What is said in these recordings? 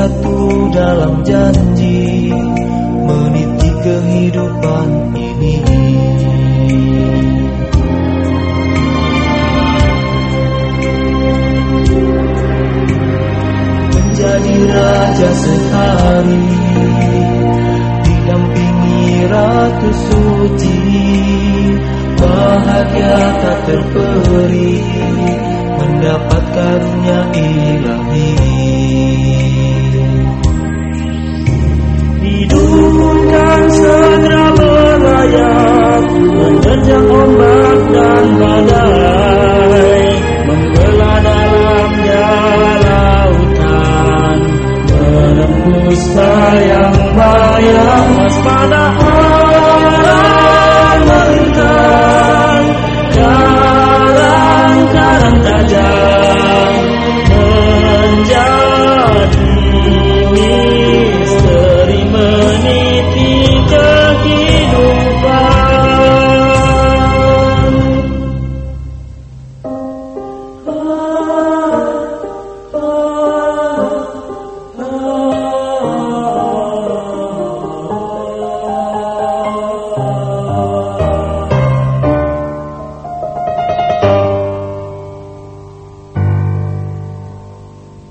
bersatu dalam janji meniti kehidupan ini. Menjadi raja sehari didampingi ratu suci bahagia tak terperi mendapat karunia ilahi.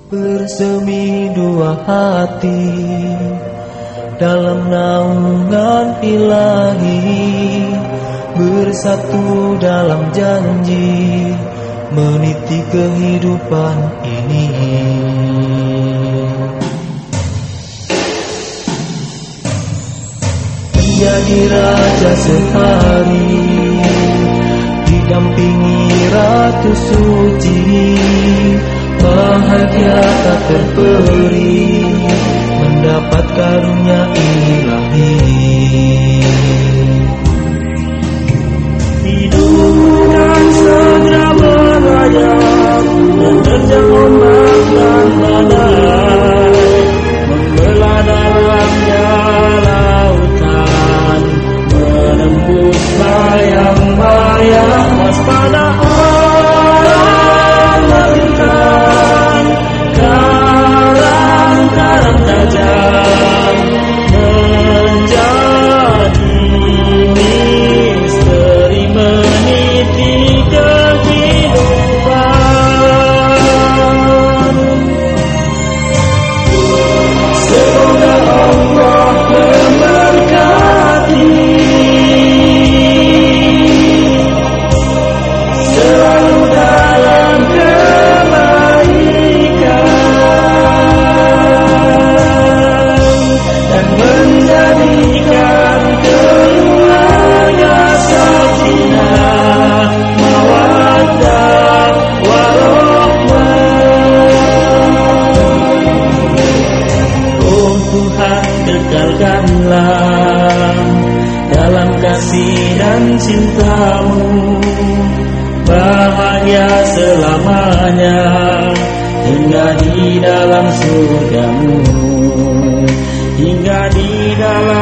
Bersemi dua hati dalam naungan ilahi bersatu dalam janji meniti kehidupan ini. Menjadi raja sehari didampingi ratu suci bahagia tak terperi. Mendapat karunia kekalkanlah dalam kasih dan cintamu. Bahagia selamanya hingga di dalam surgamu. Hingga di dalam